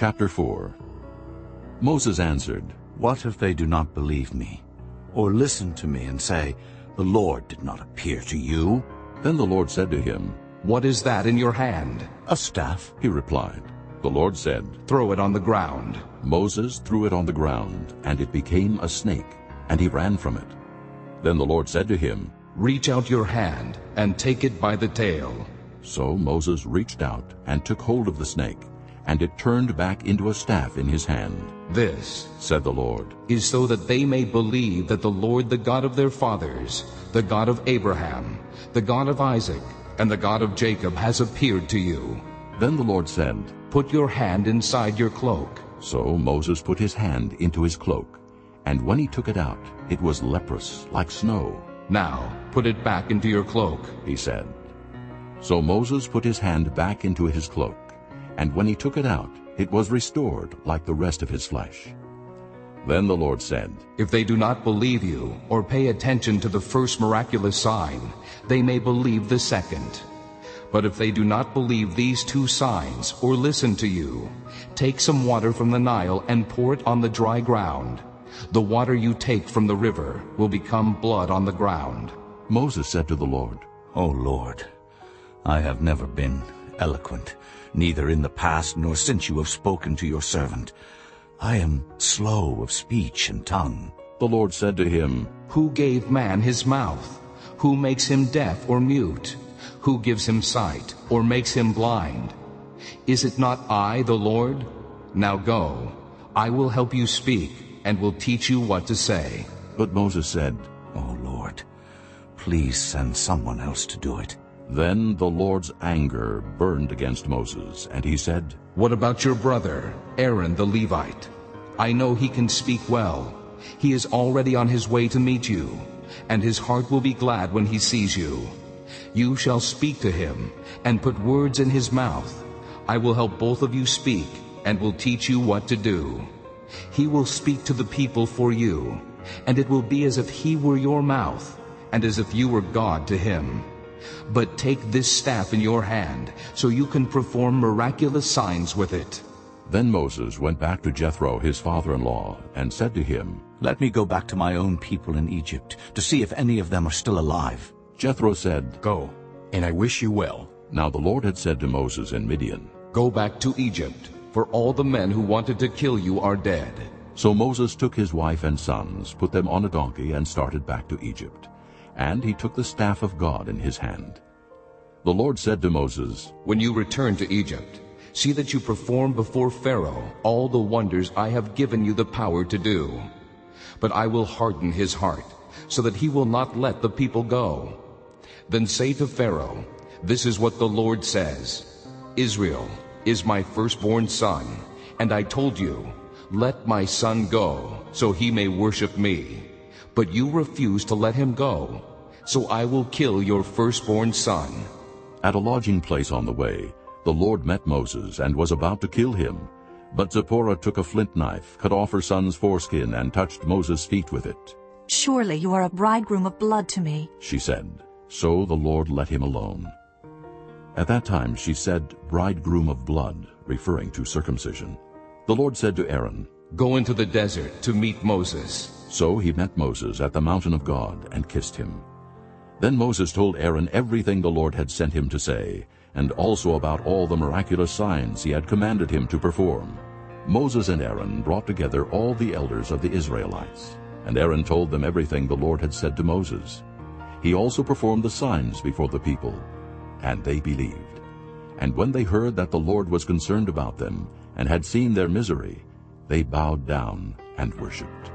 Chapter 4 Moses answered, What if they do not believe me, or listen to me and say, The Lord did not appear to you? Then the Lord said to him, What is that in your hand? A staff. He replied. The Lord said, Throw it on the ground. Moses threw it on the ground, and it became a snake, and he ran from it. Then the Lord said to him, Reach out your hand and take it by the tail. So Moses reached out and took hold of the snake, and it turned back into a staff in his hand. This Said the Lord, is so that they may believe that the Lord, the God of their fathers, the God of Abraham, the God of Isaac, and the God of Jacob has appeared to you. Then the Lord said, Put your hand inside your cloak. So Moses put his hand into his cloak, and when he took it out, it was leprous, like snow. Now put it back into your cloak. he said. So Moses put his hand back into his cloak, and when he took it out, it was restored like the rest of his flesh. Then the Lord said, If they do not believe you or pay attention to the first miraculous sign, they may believe the second. But if they do not believe these two signs or listen to you, take some water from the Nile and pour it on the dry ground. The water you take from the river will become blood on the ground. Moses said to the Lord, O Lord, I have never been eloquent, neither in the past nor since you have spoken to your servant. I am slow of speech and tongue. The Lord said to him, Who gave man his mouth? Who makes him deaf or mute? Who gives him sight or makes him blind? Is it not I, the Lord? Now go. I will help you speak and will teach you what to say. But Moses said, O Lord, please send someone else to do it. Then the Lord's anger burned against Moses, and he said, What about your brother, Aaron the Levite? I know he can speak well. He is already on his way to meet you, and his heart will be glad when he sees you. You shall speak to him and put words in his mouth. I will help both of you speak and will teach you what to do. He will speak to the people for you, and it will be as if he were your mouth, and as if you were God to him. But take this staff in your hand, so you can perform miraculous signs with it. Then Moses went back to Jethro his father-in-law, and said to him, Let me go back to my own people in Egypt to see if any of them are still alive. Jethro said, Go, and I wish you well. Now the Lord had said to Moses in Midian, Go back to Egypt, for all the men who wanted to kill you are dead. So Moses took his wife and sons, put them on a donkey, and started back to Egypt. And he took the staff of God in his hand. The Lord said to Moses, When you return to Egypt, see that you perform before Pharaoh all the wonders I have given you the power to do. But I will harden his heart, so that he will not let the people go. Then say to Pharaoh, This is what the Lord says, Israel is my firstborn son, and I told you, Let my son go, so he may worship me. But you refuse to let him go, so I will kill your firstborn son. At a lodging place on the way, the Lord met Moses and was about to kill him. But Zipporah took a flint knife, cut off her son's foreskin, and touched Moses' feet with it. Surely you are a bridegroom of blood to me. She said, So the Lord let him alone. At that time she said, bridegroom of blood, referring to circumcision. The Lord said to Aaron, Go into the desert to meet Moses. So he met Moses at the mountain of God and kissed him. Then Moses told Aaron everything the Lord had sent him to say, and also about all the miraculous signs he had commanded him to perform. Moses and Aaron brought together all the elders of the Israelites, and Aaron told them everything the Lord had said to Moses. He also performed the signs before the people, and they believed. And when they heard that the Lord was concerned about them and had seen their misery, they bowed down and worshipped.